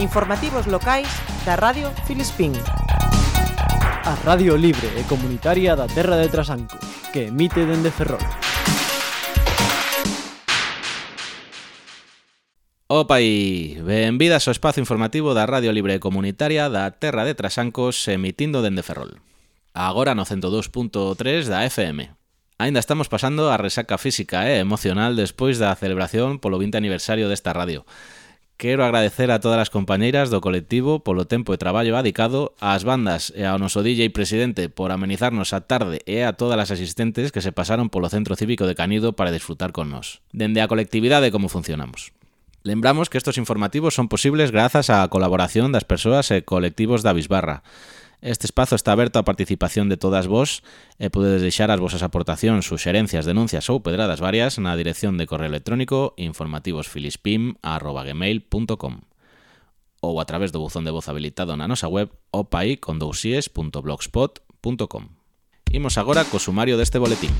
Informativos locais da Radio Filispín. A Radio Libre e Comunitaria da Terra de Trasanco, que emite dende Ferrol. Opa e benvidas ao espazo informativo da Radio Libre e Comunitaria da Terra de Trasancos emitindo dende Ferrol. Agora no 102.3 da FM, Ainda estamos pasando a resaca física e emocional despois da celebración polo 20 aniversario desta radio. Quero agradecer a todas as compañeiras do colectivo polo tempo e traballo adicado, ás bandas e ao noso DJ presidente por amenizarnos a tarde e a todas as asistentes que se pasaron polo Centro Cívico de Canido para disfrutar con nós. Dende a colectividade como funcionamos. Lembramos que estos informativos son posibles grazas á colaboración das persoas e colectivos da Bisbarra, Este espazo está aberto á participación de todas vos e podedes deixar as vosas aportacións, suxerencias, denuncias ou pedradas varias na dirección de correo electrónico informativosfilispim.gmail.com ou a través do buzón de voz habilitado na nosa web opaicondossies.blogspot.com Imos agora co sumario deste boletín.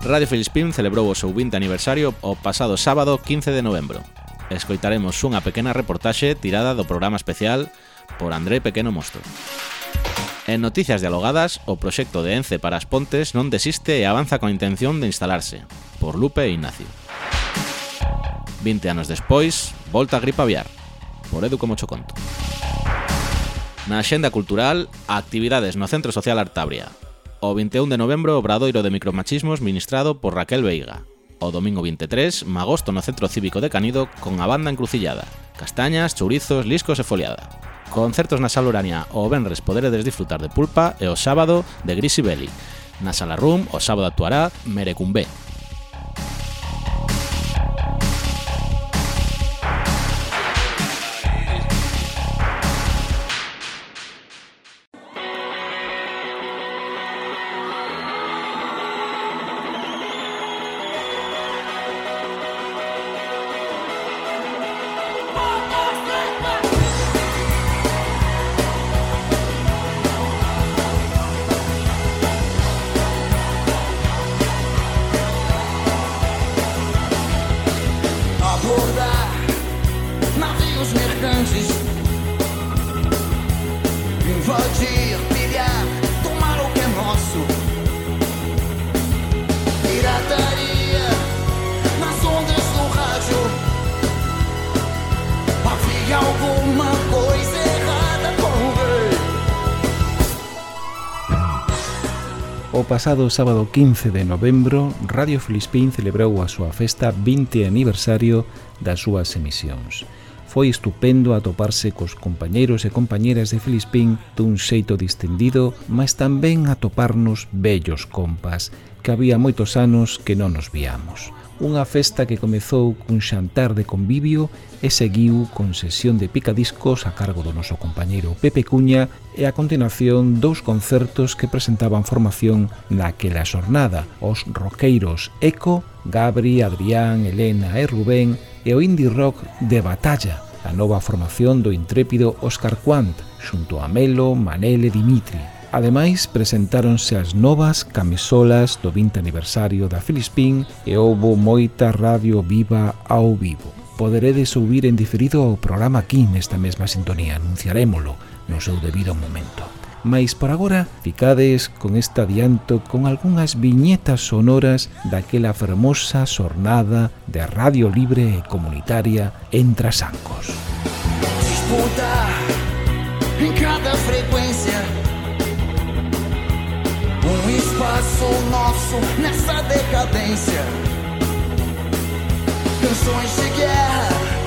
Radio Filispín celebrou o seu 20 aniversario o pasado sábado 15 de novembro. Escoitaremos unha pequena reportaxe tirada do programa especial por André Pequeno Mosto. En noticias dialogadas, o proxecto de Ence para as Pontes non desiste e avanza con intención de instalarse, por Lupe e Ignacio. 20 anos despois, volta a gripa aviar, por Edu como Choconto. Na xenda cultural, actividades no Centro Social Artabria. O 21 de novembro, obradoiro de micromachismos ministrado por Raquel Veiga, o domingo 23, magosto no Centro Cívico de Canido con a banda encrucillada, castañas, chourizos, liscos e foliada. Concertos na Sala Urania o Benres poderedes disfrutar de Pulpa e o sábado de Grisibelli. Na Sala Room o sábado actuará Merecumbé, injuste. Une fois dire billard, ton mal aucun morceau. Pirataria na ondas do rádio. Havia alguma coisa errada com O pasado sábado 15 de novembro, Radio Filispín celebrou a súa festa 20 aniversario das súas emisións. Foi estupendo atoparse cos compañeiros e compañeiras de Filispín dun xeito distendido, mas tamén atoparnos bellos compas, que había moitos anos que non nos viamos. Unha festa que comezou cun xantar de convivio e seguiu con sesión de picadiscos a cargo do noso compañeiro Pepe Cuña e a continuación dous concertos que presentaban formación naquela xornada, os roqueiros Eco, Gabri, Adrián, Elena e Rubén e o indie rock de batalla, a nova formación do intrépido Óscar Quant, xunto a Melo, Manel e Dimitri. Ademais, presentáronse as novas camisolas do 20 aniversario da Filispín e houbo moita radio viva ao vivo. Poderedes ouvir en diferido o programa aquí nesta mesma sintonía, anunciarémolo no seu debido momento mais por agora ficades con este adianto con algunhas viñetas sonoras daquela fermosa xornada de radio libre e comunitaria entre as ancos. Disputa en cada frecuencia. Un espaço nosso nessa decadência canções de guerra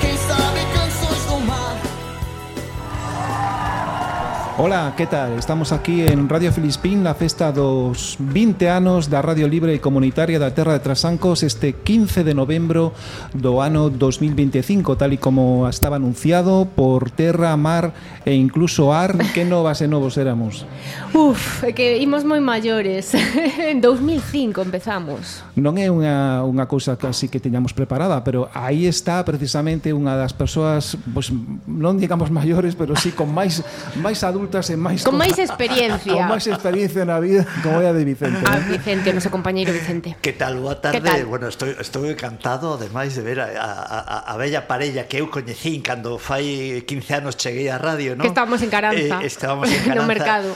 Ola, que tal? Estamos aquí en Radio Filispín na festa dos 20 anos da Radio Libre e Comunitaria da Terra de Trasancos este 15 de novembro do ano 2025, tal e como estaba anunciado por terra, mar e incluso ar, que novas e novos éramos. Uf, que imos moi maiores. en 2005 empezamos. Non é unha, unha cousa casi que teñamos preparada, pero aí está precisamente unha das persoas, pois, non digamos maiores, pero sí con máis máis adultos adultas e máis... Con, máis experiencia. con máis experiencia na vida como é a de Vicente. A ¿no? Vicente, noso compañeiro Vicente. Que tal, boa tarde. Tal? Bueno, estou, estou encantado, ademais, de ver a, a, a, a bella parella que eu coñecín cando fai 15 anos cheguei á radio, non? Que estábamos en Caranza. Eh, estábamos en Caranza. no mercado.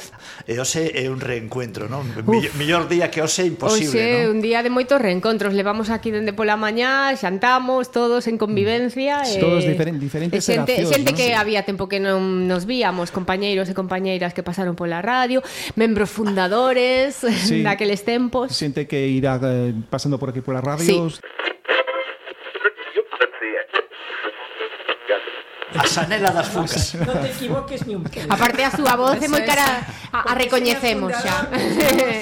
E hoxe é un reencuentro, non? Mellor día que hoxe imposible, hoxe, non? un día de moitos reencontros. Levamos aquí dende pola mañá, xantamos todos en convivencia. Todos eh, e, diferentes, diferentes xente, xeracións, xente ¿no? que sí. había tempo que non nos víamos, compañeiros e compañeiras que pasaron pola radio, membros fundadores sí. daqueles tempos. Xente que irá eh, pasando por aquí pola radio. Sí. a Sanela das Fucas. Non te equivoques ni un pelo. Aparte a súa voz é moi cara a, a recoñecemos xa.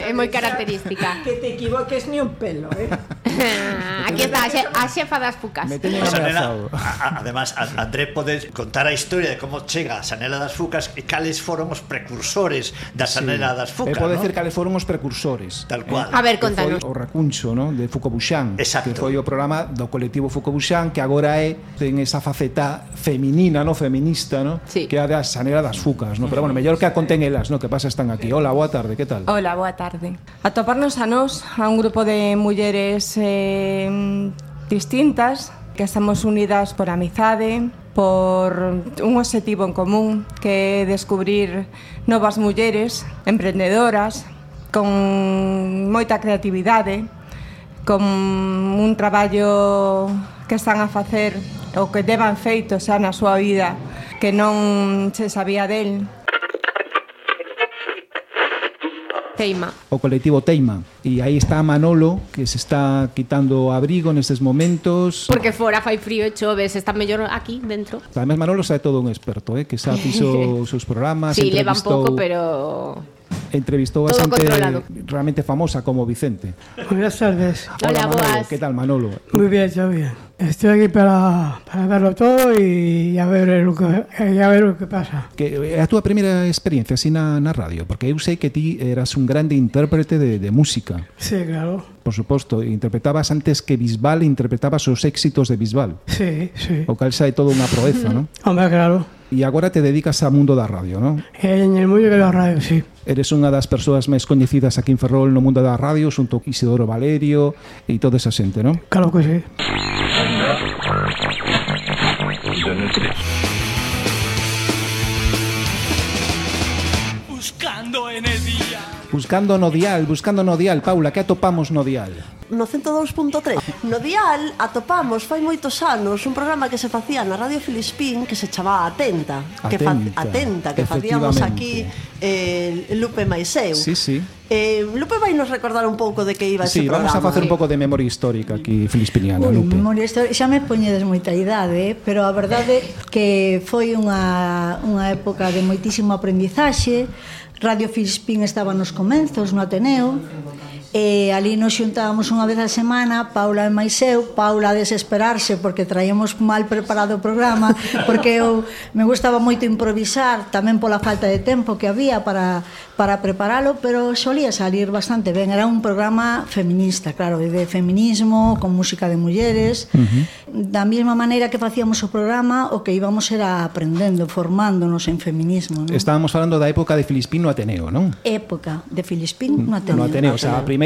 É moi característica. Que te equivoques ni un pelo, eh. Aquí está a xefa das Fucas. Me teñen Sanela, a, a, además, a, André pode contar a historia de como chega a Sanela das Fucas e cales foron os precursores da Sanela das eh, Fucas, pode ¿no? decir cales foron os precursores. Tal eh? cual. Eh? A ver, contanos. O Racuncho, ¿no? de Fucobuxán, Exacto. que foi o programa do colectivo Fucobuxán que agora é ten esa faceta feminina no feminista, no? Sí. Que é a da sanera das fucas, no? Pero bueno, mellor que a conten elas, no? Que pasa están aquí. Hola, boa tarde, que tal? Hola, boa tarde. Atoparnos a nós, a un grupo de mulleres eh, distintas, que estamos unidas por amizade, por un objetivo en común, que é descubrir novas mulleres emprendedoras con moita creatividade, con un traballo que están a facer o que deban feito xa na súa vida que non se sabía del. Teima. O colectivo Teima. E aí está Manolo, que se está quitando o abrigo nestes momentos. Porque fora fai frío e choves, está mellor aquí, dentro. Además, Manolo sabe todo un experto, eh, que xa fixo os seus programas. Sí, leva un pouco, pero entrevistou a xente realmente famosa como Vicente. Buenas tardes. Hola, Hola Manolo, boas. Que tal, Manolo? Muy bien, xa bien. Estoy aquí para, para darlo todo y a ver lo que, eh, a ver lo que pasa. Que é a túa primeira experiencia así na, na radio, porque eu sei que ti eras un grande intérprete de, de música. Sí, claro. Por suposto, interpretabas antes que Bisbal, interpretabas os éxitos de Bisbal. Sí, sí. O cal xa é todo unha proeza, non? Hombre, claro. E agora te dedicas ao mundo da radio, non? En el mundo da radio, sí. Eres unha das persoas máis coñecidas aquí en Ferrol no mundo da radio, xunto Isidoro Valerio e toda esa xente, non? Claro que sí. buscando no dial, buscando no dial, Paula, que atopamos no dial? No 102.3 No dial atopamos fai moitos anos un programa que se facía na Radio Filispín que se chamaba Atenta, Atenta que fa, Atenta que facíamos aquí eh, Lupe Maiseu. Sí, sí. Eh, Lupe vai nos recordar un pouco de que iba ese sí, programa. vamos a facer un eh. pouco de memoria histórica aquí filispiniana, Lupe. Memoria histórica, xa me poñedes moita idade, eh? pero a verdade que foi unha, unha época de moitísimo aprendizaxe, Radio Filispín estaba nos comenzos, no Ateneo, E ali nos xuntábamos unha vez a semana, Paula e máis eu, Paula a desesperarse porque traíamos mal preparado o programa, porque eu me gustaba moito improvisar, tamén pola falta de tempo que había para, para preparalo, pero solía salir bastante ben. Era un programa feminista, claro, de feminismo, con música de mulleres. Uh -huh. Da mesma maneira que facíamos o programa, o que íbamos era aprendendo, formándonos en feminismo. ¿no? Estábamos falando da época de Filispín no Ateneo, non? Época de Filispín no Ateneo. No Ateneo, o sea, a primeira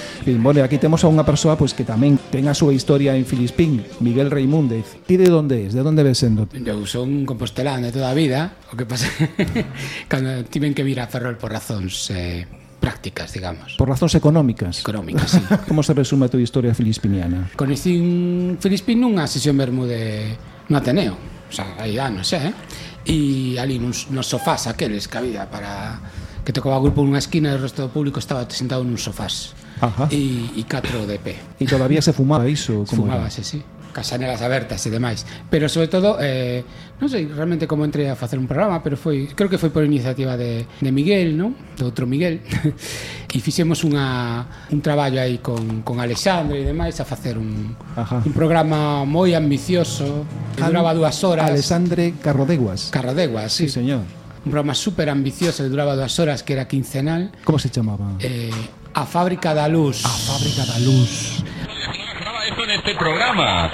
Bueno, aquí temos a unha persoa pois que tamén ten a súa historia en Filispín, Miguel Reimúndez. Ti de onde és? De onde ves sendo? Eu son compostelano de toda a vida, o que pasa cando tiven que vir a Ferrol por razóns eh, prácticas, digamos. Por razóns económicas. Económicas, sí. Como se resume a túa historia filispiniana? Conhecín Filispín nunha sesión vermo de no Ateneo, o sea, aí ah, anos, eh? E ali nos, nos sofás aqueles que había para que tocaba o grupo nunha esquina e o resto do público estaba sentado nun sofás. Ajá. E, e catro de pé. E todavía se fumaba iso? Como Fumábase, sí. Casanelas abertas e demais. Pero sobre todo, eh, non sei realmente como entrei a facer un programa, pero foi creo que foi por iniciativa de, de Miguel, non? De outro Miguel. e fixemos unha, un traballo aí con, con Alexandre e demais a facer un, Ajá. un programa moi ambicioso, que duraba dúas horas. Alexandre Carrodeguas. Carrodeguas, sí. sí señor Un programa super ambicioso que duraba dúas horas, que era quincenal. Como se chamaba? Eh, a Fábrica da Luz. A Fábrica da Luz. Esto en este programa.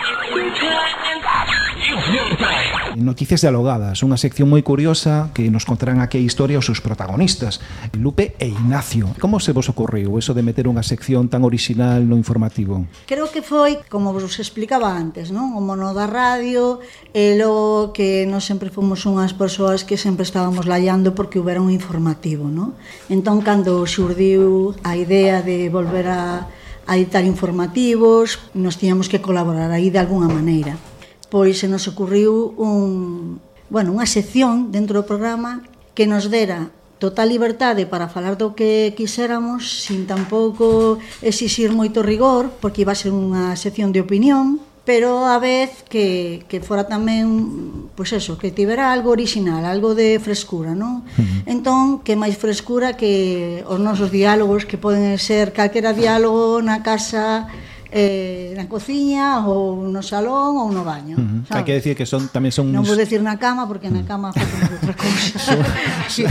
Noticias dialogadas, unha sección moi curiosa que nos contarán aquí a historia os seus protagonistas, Lupe e Ignacio. Como se vos ocorreu eso de meter unha sección tan original no informativo? Creo que foi, como vos explicaba antes, non? o mono da radio, e logo que nós sempre fomos unhas persoas que sempre estábamos laiando porque houbera un informativo. Non? Entón, cando xurdiu a idea de volver a a editar informativos, nos tiñamos que colaborar aí de alguna maneira pois se nos ocurriu un, bueno, unha sección dentro do programa que nos dera total liberdade para falar do que quixéramos sin tampouco exixir moito rigor, porque iba a ser unha sección de opinión, pero a vez que, que fora tamén, pois eso, que tivera algo original, algo de frescura, non? Uh -huh. Entón, que máis frescura que os nosos diálogos, que poden ser calquera diálogo na casa, eh, na cociña ou no salón ou no baño. Uh -huh. Hai que decir que son tamén son Non vou decir na cama porque na mm. cama facen outras cousas. son, sí.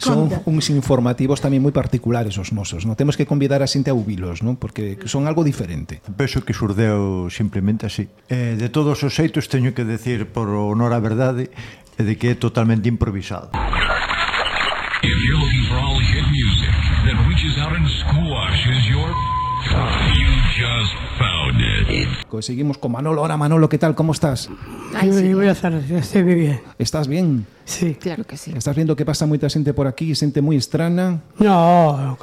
son Conta. uns informativos tamén moi particulares os nosos. Non temos que convidar a xente a ubilos, non? Porque son algo diferente. Penso que surdeu simplemente así. Eh, de todos os xeitos teño que decir por honor á verdade eh, de que é totalmente improvisado. If you're looking for all hit music that reaches out and squashes your... Just found it. Pues seguimos con Manolo. Ahora Manolo, ¿qué tal? ¿Cómo estás? Ay, sí. Voy a estar, estoy muy bien. ¿Estás bien? Sí. Claro que sí. ¿Estás viendo que pasa moita xente por aquí, xente moi estrana? No,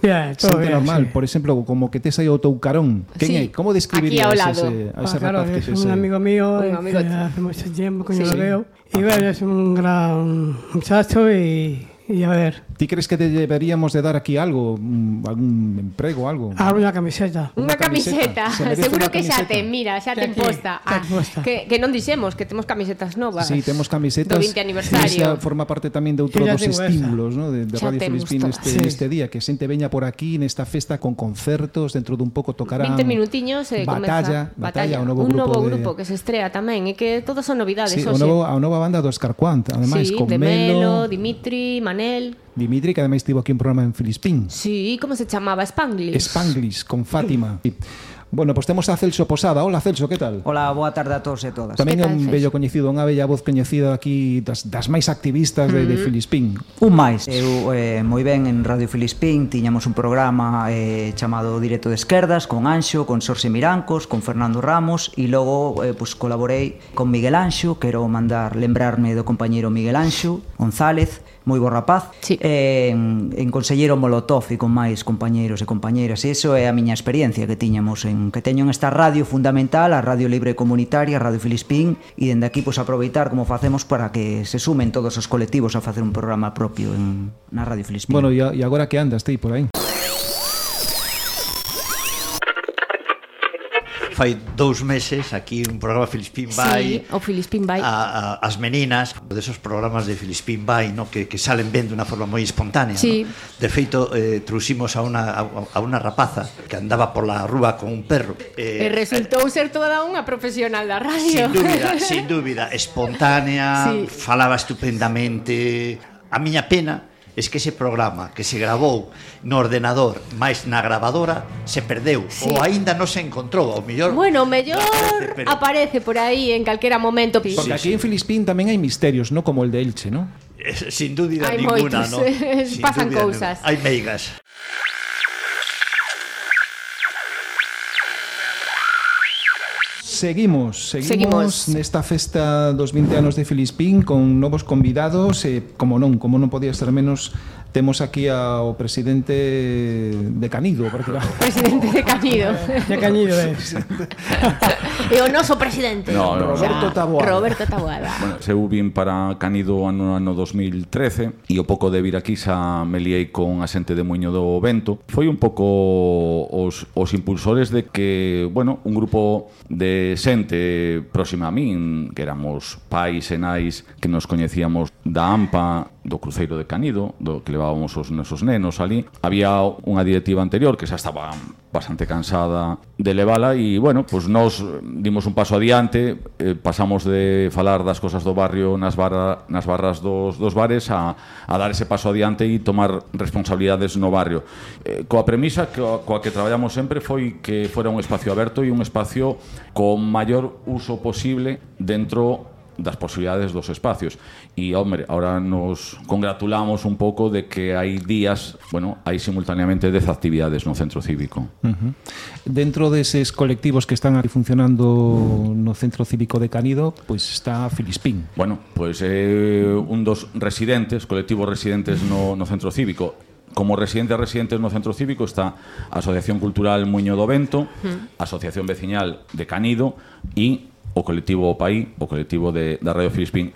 bien, todo Xente bien, normal, sí. por exemplo, como que tes aí o teu carón. Quen Sí, é? Como describirías aquí ao lado. ese, a ese Ah, claro, rapaz que es tes un amigo mío Un amigo que hace mucho tiempo que Sí. yo lo veo. Y bueno, es un gran muchacho y, E a ver... Ti crees que te deberíamos de dar aquí algo? Algún emprego, algo? Ah, unha camiseta. Unha camiseta. Se Seguro que camiseta. xa ten, mira, xa, xa ten posta. Posta. Ah, que, que non dixemos que temos camisetas novas. Sí, temos camisetas. Do 20 aniversario. Esta forma parte tamén de outro dos estímulos, no? de, de Radio Filispín este, sí. este día, que xente veña por aquí nesta festa con concertos, dentro dun pouco tocarán... 20 minutiños eh, e batalla, comeza. Batalla, batalla, o novo un grupo, novo de... grupo que se estrea tamén, e que todas son novidades. Sí, o novo, a nova banda do Escarquant, ademais, sí, con de Melo, Melo Dimitri, Manuel Manel. Dimitri, que ademais tivo aquí un programa en Filispín. Sí, como se chamaba? Spanglish. Spanglish, con Fátima. Sí. Bueno, pois pues temos a Celso Posada. Hola, Celso, que tal? Hola, boa tarde a todos e todas. Tamén é un bello coñecido, unha bella voz coñecida aquí das, das máis activistas de, mm. de Filispín. Un máis. Eu, eh, moi ben, en Radio Filispín tiñamos un programa eh, chamado Directo de Esquerdas con Anxo, con Sorse Mirancos, con Fernando Ramos e logo eh, pues, colaborei con Miguel Anxo. Quero mandar lembrarme do compañeiro Miguel Anxo González moi bo rapaz, sí. eh, en, en Consellero Molotov e con máis compañeiros e compañeiras. E iso é a miña experiencia que tiñamos en que teño en esta radio fundamental, a Radio Libre Comunitaria, Radio Filispín, e dende aquí pois aproveitar como facemos para que se sumen todos os colectivos a facer un programa propio en, na Radio Filispín. Bueno, e agora que andas ti por aí? fai dous meses aquí un programa Filispín vai sí, o Filispín vai a, a, as meninas desos programas de Filispín vai no que, que salen ben de unha forma moi espontánea sí. no? de feito eh, truximos a unha, a, a unha rapaza que andaba por la rúa con un perro eh, e resultou ser toda unha profesional da radio sin dúbida, sin dúbida espontánea sí. falaba estupendamente a miña pena es que ese programa que se grabou no ordenador máis na gravadora se perdeu sí. ou aínda non se encontrou, ao mellor Bueno, mellor aparece, pero... aparece por aí en calquera momento. Sí, Porque aquí sí. en Filispín tamén hai misterios, non como el de Elche, ¿no? Sin dúbida hai ninguna, moitos. non? Pasan cousas. Hai meigas. Seguimos, seguimos, seguimos. nesta festa dos 20 anos de Filispín con novos convidados e, eh, como non, como non podía ser menos, Temos aquí ao presidente de Canido, prácticamente. Presidente de Canido. De Canido, é. Eh. e o noso presidente. No, no, Roberto Taboada. Roberto Taboada. Bueno, eu vin para Canido ano ano 2013 e o pouco de vir aquí xa me liei con a xente de Muño do Vento. Foi un pouco os, os impulsores de que, bueno, un grupo de xente próxima a min, que éramos pais e nais que nos coñecíamos da AMPA do cruceiro de Canido, do que levábamos os nosos nenos ali. Había unha directiva anterior que xa estaba bastante cansada de levala e, bueno, pois nos eh, dimos un paso adiante, eh, pasamos de falar das cosas do barrio nas, barra, nas barras dos, dos bares a, a dar ese paso adiante e tomar responsabilidades no barrio. Eh, coa premisa que, coa que traballamos sempre foi que fora un espacio aberto e un espacio con maior uso posible dentro das posibilidades dos espacios. E, hombre, ahora nos congratulamos un pouco de que hai días, bueno, hai simultaneamente 10 actividades no centro cívico. Uh -huh. Dentro deses colectivos que están aquí funcionando no centro cívico de Canido, pois pues está Filispín. Bueno, pois pues, eh, un dos residentes, colectivos residentes no, no centro cívico, como residentes residentes no centro cívico está a Asociación Cultural Muño do Vento, Asociación Veciñal de Canido e o colectivo O país o colectivo de, da Radio Filispín.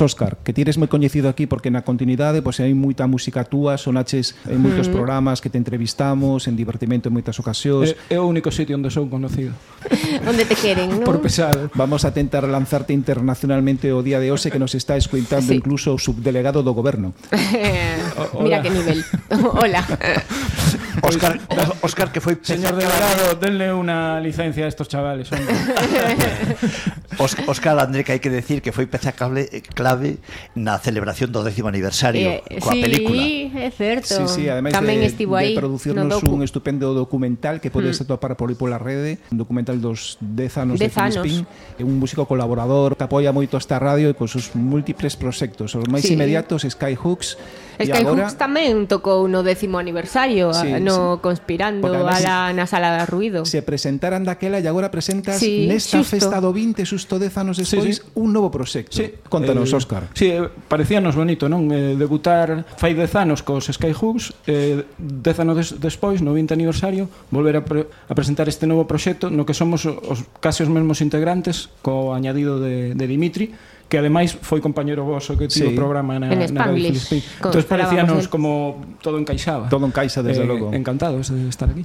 Óscar, que tires moi coñecido aquí porque na continuidade pois hai moita música túa, sonaches en moitos mm. programas que te entrevistamos, en divertimento en moitas ocasións. É, é o único sitio onde son conocido. onde te queren, non? Por pesado. Vamos a tentar lanzarte internacionalmente o día de hoxe que nos está escuitando sí. incluso o subdelegado do goberno. Mira que nivel. Hola. Oscar, Oscar que foi Señor delegado, denle unha licencia a estos chavales, hombre. Óscar André que hai que decir que foi peza cable, eh, clave na celebración do décimo aniversario eh, coa sí, película. Sí, é certo. Sí, sí, ademais Tamén de, estivo aí de producirnos no un estupendo documental que podes mm. atopar por pola rede, un documental dos 10 anos dez de Filispín, é un músico colaborador que apoia moito esta radio e con seus múltiples proxectos, os máis sí. inmediatos Skyhooks, Es e que. Hux tamén tocou no décimo aniversario sí, ah, no sí. conspirando a la, na sala de ruido. Se presentaran daquela e agora presentas sí, nesta xusto. festa do 20 xusto 10 anos despois sí, sí. un novo proxecto. Sí. Contanos, eh, Óscar. Sí, eh, parecíanos bonito, non? Eh, debutar fai 10 anos cos Skyhooks, eh, 10 anos des, despois, no 20 aniversario, volver a, pre a presentar este novo proxecto no que somos os case os mesmos integrantes co añadido de, de Dimitri que ademais foi compañeiro voso que tivo sí. programa na, en na Radio Filispín. Entón parecíanos el... como todo encaixaba. Todo encaixa, desde eh, logo. Encantados de estar aquí.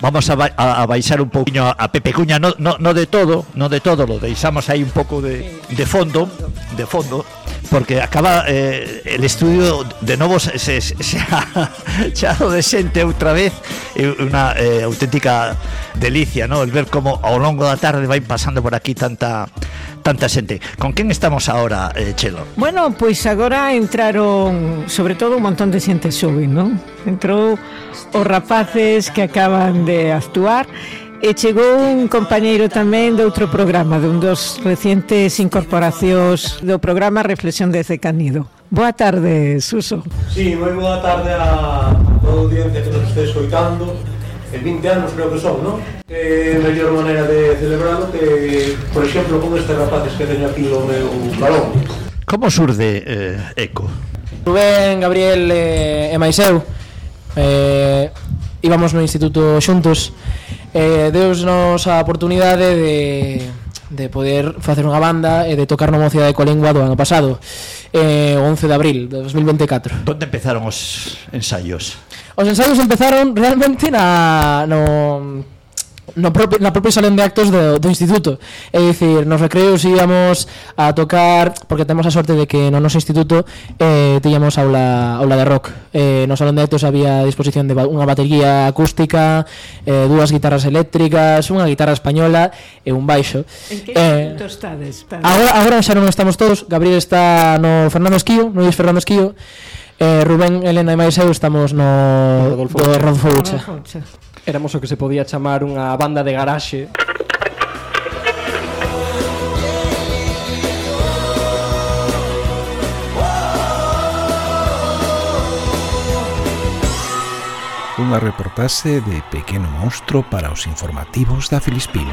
Vamos a, ba a, a baixar un pouquiño a Pepe Cuña, no, no, no de todo, no de todo, lo deixamos aí un pouco de, de fondo, de fondo, porque acaba eh, el estudio de novo se, se, se ha chado de xente outra vez unha eh, auténtica delicia, ¿no? El ver como ao longo da tarde vai pasando por aquí tanta tanta xente. Con quen estamos agora, eh, Chelo? Bueno, pois agora entraron, sobre todo, un montón de xente xoven, non? Entrou os rapaces que acaban de actuar E chegou un compañeiro tamén de outro programa, dun dos recientes incorporacións do programa Reflexión de Canido. Boa tarde, Suso. Sí, moi boa tarde a toda a audiencia que nos este escoitando. En 20 anos creo que son, non? Que mellor maneira de celebrarlo que, por exemplo, con estes rapaces que teño aquí o meu balón. Como surde eh, Eco? Rubén, Gabriel eh, e máis eu eh, íbamos no instituto xuntos eh, deusnos a oportunidade de, de poder facer unha banda e de tocar no Mocidade de Colengua do ano pasado eh, 11 de abril de 2024 Donde empezaron os ensaios? Os ensaios empezaron realmente na, no no propio, na propia salón de actos do, do instituto. É dicir, nos recreos íamos a tocar, porque temos a sorte de que no noso instituto eh, tiñamos aula, aula de rock. Eh, no salón de actos había a disposición de unha batería acústica, eh, dúas guitarras eléctricas, unha guitarra española e un baixo. En que eh, estades? Agora, agora xa non estamos todos, Gabriel está no Fernando Esquío, no Luis Fernando Esquío, eh, Rubén, Elena e máis eu estamos no, no Rodolfo, do Rodolfo Bucha éramos o que se podía chamar unha banda de garaxe Unha reportaxe de Pequeno Monstro para os informativos da Filispín.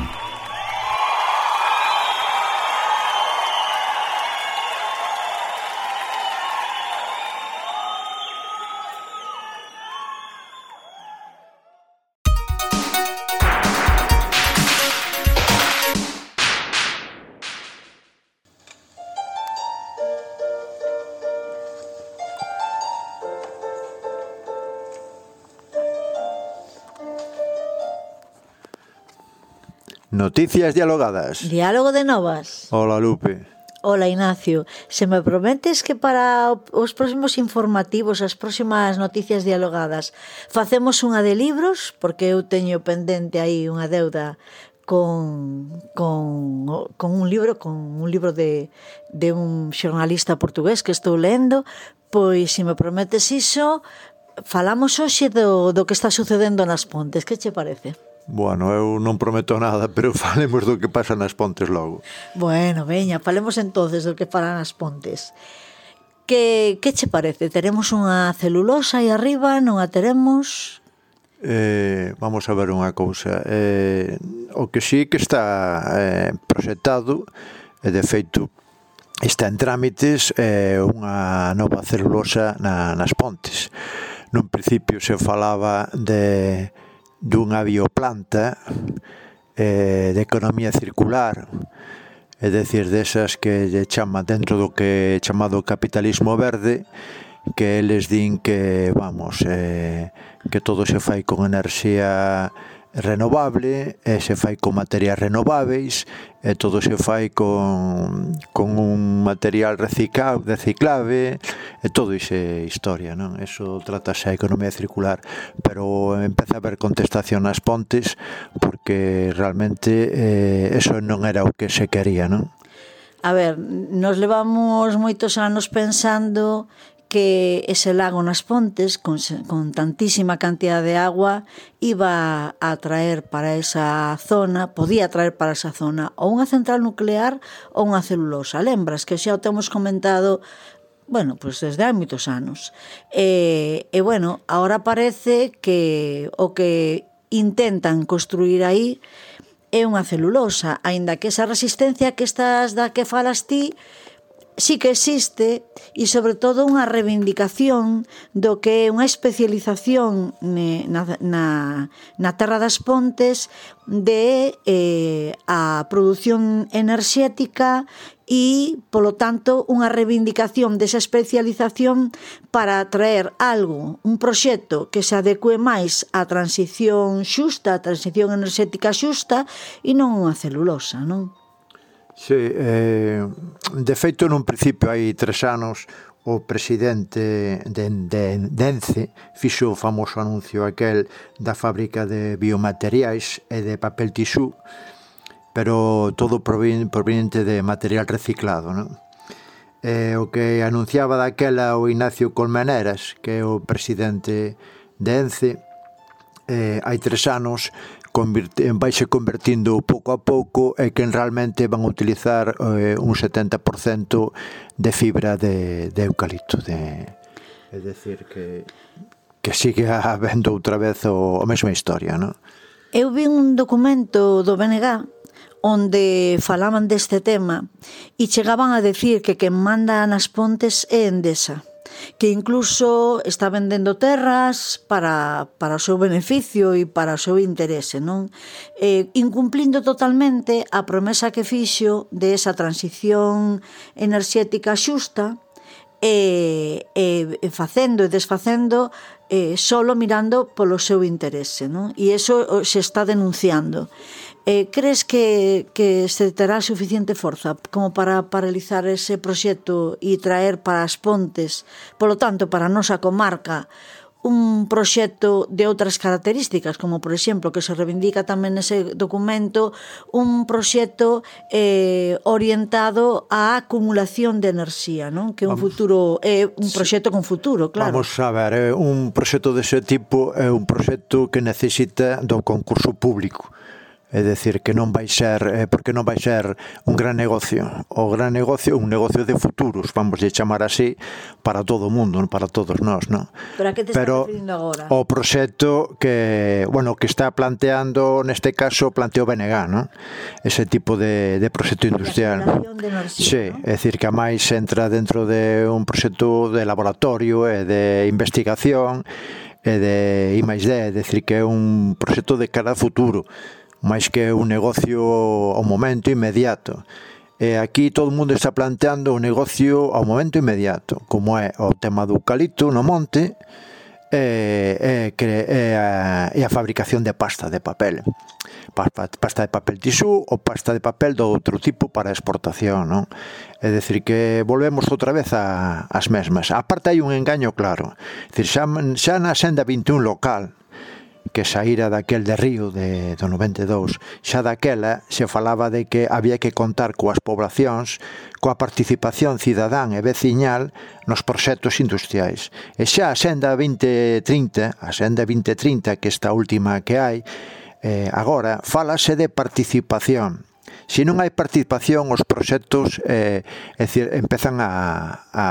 Noticias dialogadas. Diálogo de novas. Hola, Lupe. Hola Ignacio. Se me prometes que para os próximos informativos, as próximas noticias dialogadas, facemos unha de libros, porque eu teño pendente aí unha deuda con, con, con un libro, con un libro de, de un xornalista portugués que estou lendo, pois se me prometes iso, falamos hoxe do, do que está sucedendo nas pontes. Que che parece? Bueno, eu non prometo nada, pero falemos do que pasa nas Pontes logo. Bueno, veña, falemos entonces do que para nas Pontes. Que, que che parece? Teremos unha celulosa aí arriba, non a teremos? Eh, vamos a ver unha cousa. Eh, o que sí que está eh, proxectado, e de feito está en trámites, é eh, unha nova celulosa na, nas Pontes. Nun principio se falaba de dunha bioplanta eh, de economía circular, é dicir, desas que lle chama dentro do que chamado capitalismo verde, que eles din que, vamos, eh, que todo se fai con enerxía renovable, e se fai con materias renováveis, e todo se fai con, con un material reciclado, reciclable, e todo iso historia, non? Eso tratase a economía circular, pero empeza a haber contestación nas pontes porque realmente eh, eso non era o que se quería, non? A ver, nos levamos moitos anos pensando que ese lago nas Pontes, con, con tantísima cantidad de agua, iba a traer para esa zona, podía traer para esa zona, ou unha central nuclear ou unha celulosa. Lembras que xa o temos comentado bueno, pues desde hai moitos anos. E, e bueno, ahora parece que o que intentan construir aí é unha celulosa, aínda que esa resistencia que estás da que falas ti sí que existe e sobre todo unha reivindicación do que é unha especialización na, na, na Terra das Pontes de eh, a produción enerxética e, polo tanto, unha reivindicación desa especialización para traer algo, un proxecto que se adecue máis á transición xusta, á transición enerxética xusta e non unha celulosa, non? Sí, eh, de feito, nun principio, hai tres anos, o presidente de, de, de Ence fixo o famoso anuncio aquel da fábrica de biomateriais e de papel tisú, pero todo proveniente de material reciclado, non? E o que anunciaba daquela o Ignacio Colmeneras, que é o presidente de Ence, eh, hai tres anos, vaise convertindo pouco a pouco e que realmente van a utilizar eh, un 70% de fibra de, de eucalipto de, é decir que que sigue habendo outra vez o, a mesma historia non? Eu vi un documento do BNG onde falaban deste tema e chegaban a decir que quen manda nas pontes é Endesa que incluso está vendendo terras para, para o seu beneficio e para o seu interese, non? Eh, incumplindo totalmente a promesa que fixo de esa transición enerxética xusta, e, e, e facendo e desfacendo eh, solo mirando polo seu interese non? e iso se está denunciando Eh, crees que, que se terá suficiente forza como para paralizar ese proxecto e traer para as pontes, polo tanto, para a nosa comarca, un proxecto de outras características, como por exemplo que se reivindica tamén nese documento, un proxecto eh, orientado á acumulación de enerxía, non? Que un vamos, futuro é eh, un proxecto sí, con futuro, claro. Vamos a ver, eh, un proxecto dese tipo é eh, un proxecto que necesita do concurso público É decir, que non vai ser, eh, porque non vai ser un gran negocio. O gran negocio, un negocio de futuros, vamos de chamar así, para todo o mundo, para todos nós, non? Pero a que te Pero agora? O proxecto que, bueno, que está planteando, neste caso, planteou BNG, non? Ese tipo de, de proxecto industrial. De enerxía, sí, ¿no? é dicir, que a máis entra dentro de un proxecto de laboratorio e de investigación e de I+D, é dicir, que é un proxecto de cara a futuro máis que un negocio ao momento inmediato. E aquí todo o mundo está planteando o negocio ao momento inmediato, como é o tema do eucalipto no monte e, e, e, a, e a fabricación de pasta de papel. Pasta de papel tisú ou pasta de papel do outro tipo para exportación. Non? É dicir, que volvemos outra vez a, as mesmas. Aparte hai un engaño claro. É dicir, xa, xa na senda 21 local, que saíra daquel de Río de, do 92. Xa daquela se falaba de que había que contar coas poblacións, coa participación cidadán e veciñal nos proxectos industriais. E xa a Senda 2030, a Senda 2030, que esta última que hai, eh, agora, falase de participación se non hai participación os proxectos eh, é dicir, empezan a, a,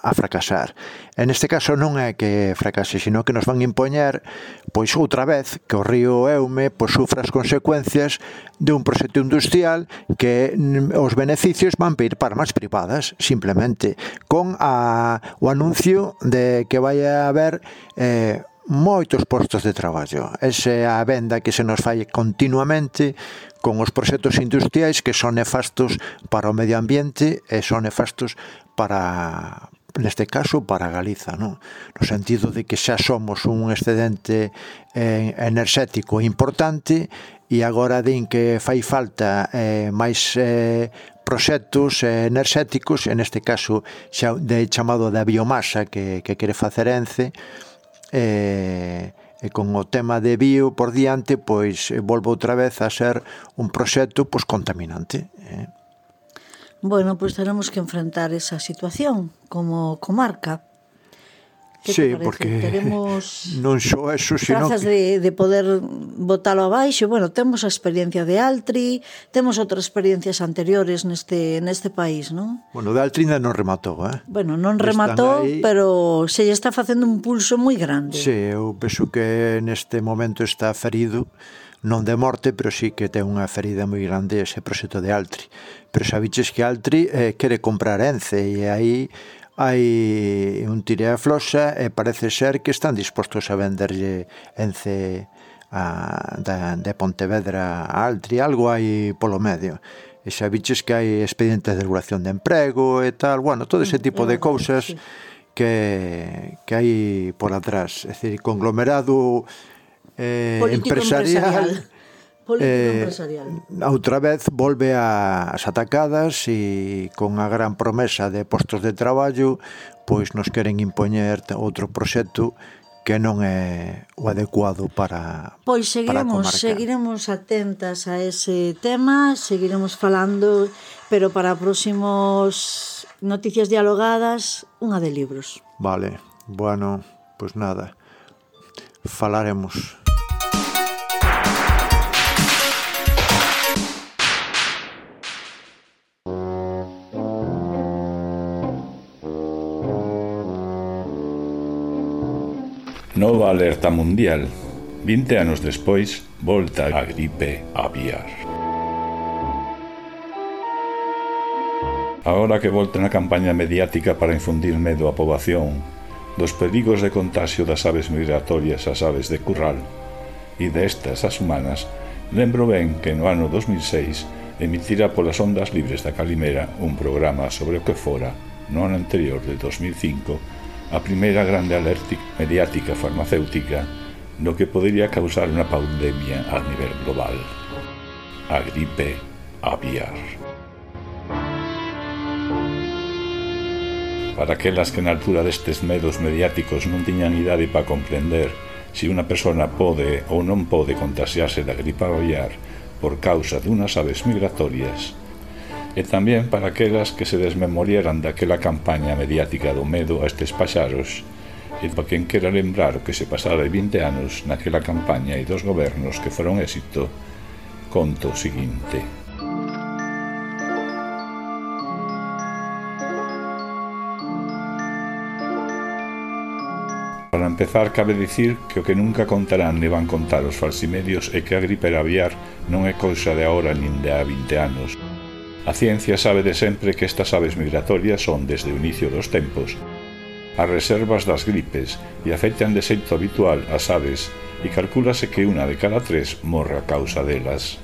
a fracasar. En este caso non é que fracase, sino que nos van impoñer pois outra vez que o río Eume pois, sufra as consecuencias de un proxecto industrial que mm, os beneficios van pedir para máis privadas, simplemente, con a, o anuncio de que vai a haber eh, moitos postos de traballo. Esa é a venda que se nos fai continuamente con os proxectos industriais que son nefastos para o medio ambiente e son nefastos para, neste caso, para Galiza, non? no sentido de que xa somos un excedente eh, enerxético importante e agora din que fai falta eh, máis eh, proxectos eh, enerxéticos, en este caso xa de chamado da biomasa que, que quere facer ENCE, e, e con o tema de bio por diante, pois eh, volvo outra vez a ser un proxecto pois contaminante. Eh. Bueno, pois teremos que enfrentar esa situación como comarca. Que sí, te porque teremos non só eso, sino que... de, de poder botalo abaixo. Bueno, temos a experiencia de Altri, temos outras experiencias anteriores neste, neste país, non? Bueno, de Altri ainda non rematou, eh? Bueno, non rematou, aí... pero se lle está facendo un pulso moi grande. Sí, eu penso que neste momento está ferido non de morte, pero sí que ten unha ferida moi grande ese proxecto de Altri. Pero sabiches que Altri eh, quere comprar Ence e aí hai un tire a flosa e parece ser que están dispostos a venderlle ence a, da, de Pontevedra a Altri, algo hai polo medio. E xa que hai expedientes de regulación de emprego e tal, bueno, todo ese mm, tipo de cousas que, que hai por atrás. É dicir, conglomerado eh, empresarial, empresarial político eh, empresarial. Outra vez volve ás atacadas e con a gran promesa de postos de traballo, pois nos queren impoñer outro proxecto que non é o adecuado para Pois seguiremos, para seguiremos atentas a ese tema, seguiremos falando, pero para próximos noticias dialogadas, unha de libros. Vale, bueno, pois nada. Falaremos. nova alerta mundial. 20 anos despois, volta a gripe aviar. Agora que volta na campaña mediática para infundir medo á poboación dos perigos de contagio das aves migratorias ás aves de curral e destas as humanas, lembro ben que no ano 2006 emitira polas ondas libres da Calimera un programa sobre o que fora no ano anterior de 2005 a primeira grande alerta mediática farmacéutica no que poderia causar unha pandemia a nivel global. A gripe aviar. Para aquelas que na altura destes medos mediáticos non tiñan idade para comprender se unha persona pode ou non pode contagiarse da gripe aviar por causa dunhas aves migratorias, e tamén para aquelas que se desmemoriaran daquela campaña mediática do medo a estes paxaros e para quen quera lembrar o que se pasara 20 anos naquela campaña e dos gobernos que foron éxito, conto o seguinte. Para empezar, cabe dicir que o que nunca contarán ni van contar os falsimedios é que a gripe aviar non é cousa de agora nin de há 20 anos. A ciencia sabe de sempre que estas aves migratorias son, desde o inicio dos tempos, as reservas das gripes e afectan de xeito habitual as aves e calculase que unha de cada tres morre a causa delas.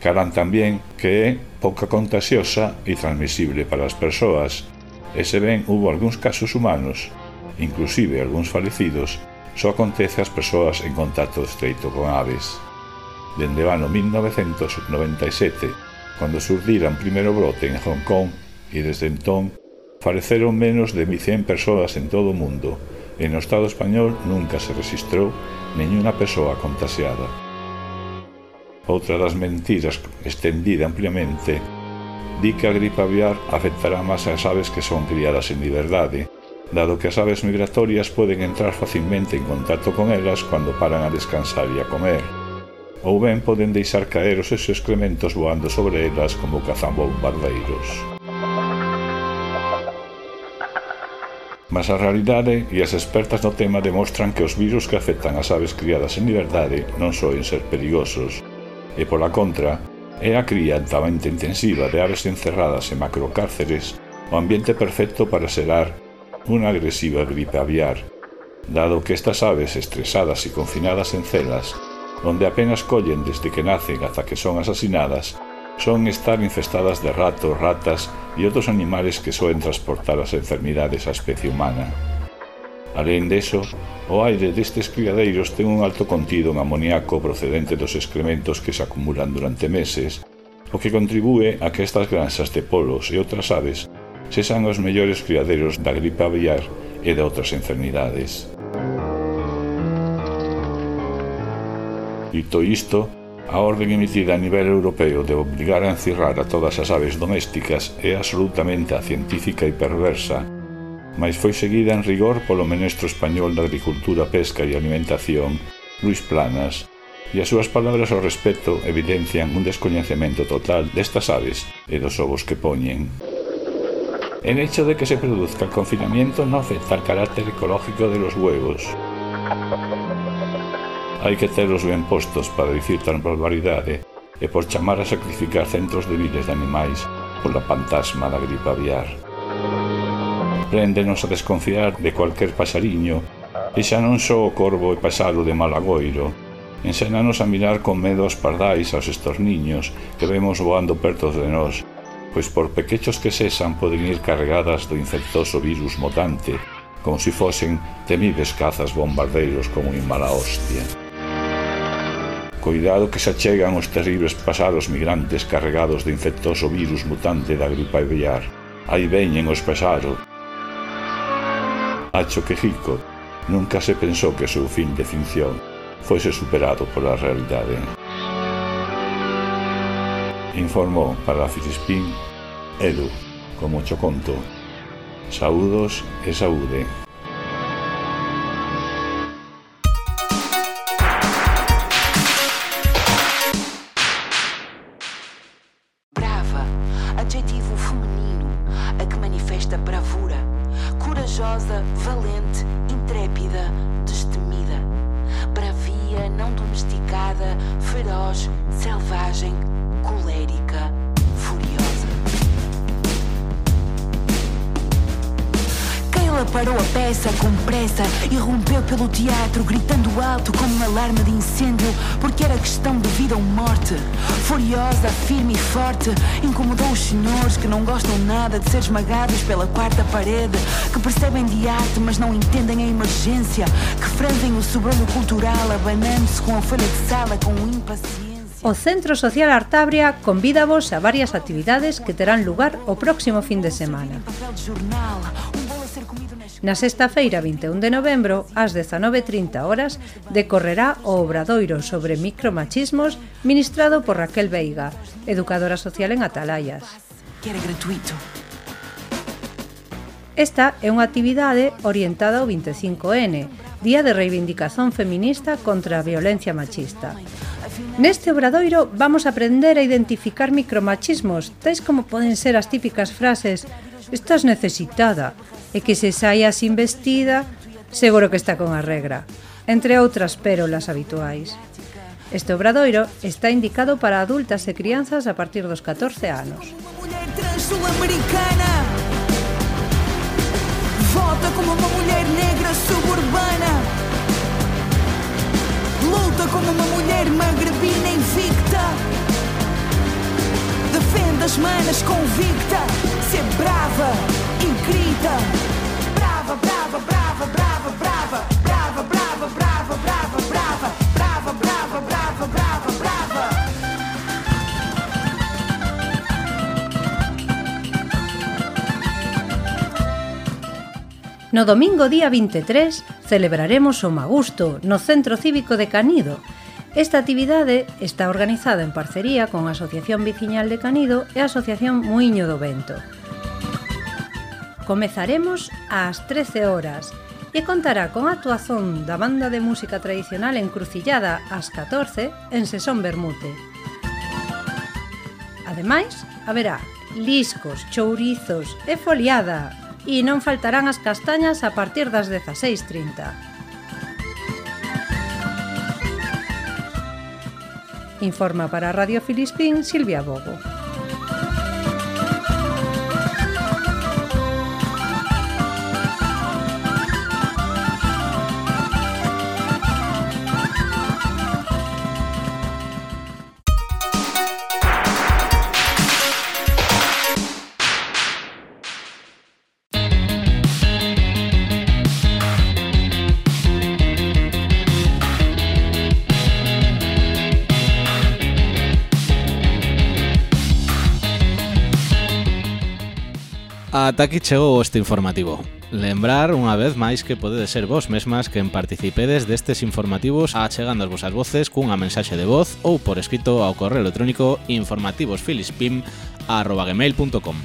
Calan tamén que é pouca contagiosa e transmisible para as persoas, e se ben hubo algúns casos humanos, inclusive algúns falecidos, só acontece ás persoas en contacto estreito con aves. Dende o ano 1997, cando surdiran primeiro brote en Hong Kong e desde entón faleceron menos de 1.100 persoas en todo o mundo e no Estado español nunca se registrou nenhuna persoa contagiada. Outra das mentiras estendida ampliamente di que a gripe aviar afectará máis as aves que son criadas en liberdade, dado que as aves migratorias poden entrar facilmente en contacto con elas cando paran a descansar e a comer ou ben poden deixar caer os seus excrementos voando sobre elas como bombardeiros. Mas a realidade e as expertas no tema demostran que os virus que afectan as aves criadas en liberdade non soen ser perigosos, e pola contra, é a cría altamente intensiva de aves encerradas en macrocárceres o ambiente perfecto para serar unha agresiva gripe aviar, dado que estas aves estresadas e confinadas en celas onde apenas collen desde que nacen ata que son asasinadas, son estar infestadas de ratos, ratas e outros animales que soen transportar as enfermidades á especie humana. Alén deso, o aire destes criadeiros ten un alto contido en amoníaco procedente dos excrementos que se acumulan durante meses, o que contribúe a que estas granxas de polos e outras aves sexan os mellores criadeiros da gripe aviar e de outras enfermidades. Dito isto, a orden emitida a nivel europeo de obrigar a encirrar a todas as aves domésticas é absolutamente científica e perversa, mas foi seguida en rigor polo menestro español da Agricultura, Pesca e Alimentación, Luis Planas, e as súas palabras ao respecto evidencian un descoñecemento total destas aves e dos ovos que poñen. El hecho de que se produzca el confinamiento no afecta al carácter ecológico de los huevos. Hai que telos ben postos para dicir tan barbaridade e por chamar a sacrificar centros de miles de animais pola fantasma da gripe aviar. Préndenos a desconfiar de cualquier paxariño e xa non só o corvo e pasalo de malagoiro, ensénanos a mirar con medo os pardais aos estorniños que vemos voando perto de nós, pois por pequechos que sesan poden ir cargadas do infectoso virus mutante, como se si fosen temibles cazas bombardeiros como en mala hostia. Coidado que se achegan os terribles pasados migrantes carregados de infectoso virus mutante da gripa aviar. Aí veñen os pasaros. Acho que Hico nunca se pensou que o seu fin de finción fose superado pola realidade. Informou para a Filispín Edu, como cho conto. Saúdos e saúde. Corajosa, valente, intrépida, destemida, bravia, não domesticada, feroz, selvagem, colérica, furiosa. Keila parou a peça com pressa e rompeu pelo teatro, gritando alto como um alarme de incêndio, porque era questão de vida ou morte. Furiosa, firme e forte, incomodou os senhores que não gostam nada de ser esmagados pela quarta parede, que percebem de arte, mas não entendem a emergência, que franzem o sobrolho cultural, abanando-se com a folha de sala com impaciência. O Centro Social Artabria convídavos a varias actividades que terán lugar o próximo fin de semana. Na sexta feira 21 de novembro, ás 19.30 horas, decorrerá o obradoiro sobre micromachismos ministrado por Raquel Veiga, educadora social en Atalayas. Que gratuito. Esta é unha actividade orientada ao 25N, Día de Reivindicación Feminista contra a Violencia Machista. Neste obradoiro vamos a aprender a identificar micromachismos, tais como poden ser as típicas frases Estás necesitada e que se saia sin vestida, seguro que está con a regra, entre outras pérolas habituais. Este obradoiro está indicado para adultas e crianzas a partir dos 14 anos. Vota como uma mulher negra suburbana luta como uma mulher magrebina invicta. Defende as manas convicta Ser brava e grita Brava, brava, brava, brava, brava Brava, brava, brava, brava, brava Brava, brava, brava, brava, brava No domingo día 23 celebraremos o Magusto no Centro Cívico de Canido. Esta actividade está organizada en parcería con a Asociación Viciñal de Canido e a Asociación Muiño do Vento. Comezaremos ás 13 horas e contará con a actuación da banda de música tradicional encrucillada ás 14 en Sesón Bermute. Ademais, haberá liscos, chourizos e foliada, e non faltarán as castañas a partir das 16.30. Informa para Radio Filispín Silvia Bogo. Ata aquí chegou este informativo. Lembrar unha vez máis que podedes ser vos mesmas que participedes destes informativos achegando as vosas voces cunha mensaxe de voz ou por escrito ao correo electrónico informativosfilispim.com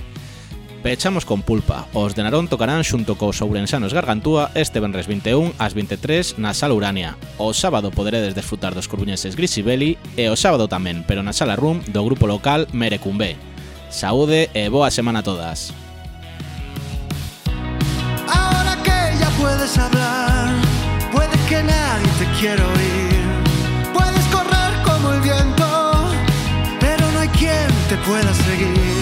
Pechamos con pulpa. Os de Narón tocarán xunto cos ourensanos Gargantúa este venres 21 ás 23 na Sala Urania. O sábado poderedes desfrutar dos coruñeses Grisibeli e o sábado tamén, pero na Sala Room do grupo local Merecumbé. Saúde e boa semana a todas. Puedes hablar, puede que nadie te quiera oír. Puedes correr como el viento, pero no hay quien te pueda seguir.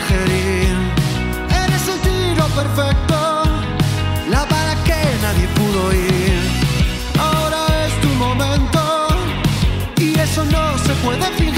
Eres el tiro perfecto, la bala que nadie pudo ir. Ahora es tu momento y eso no se puede fingir.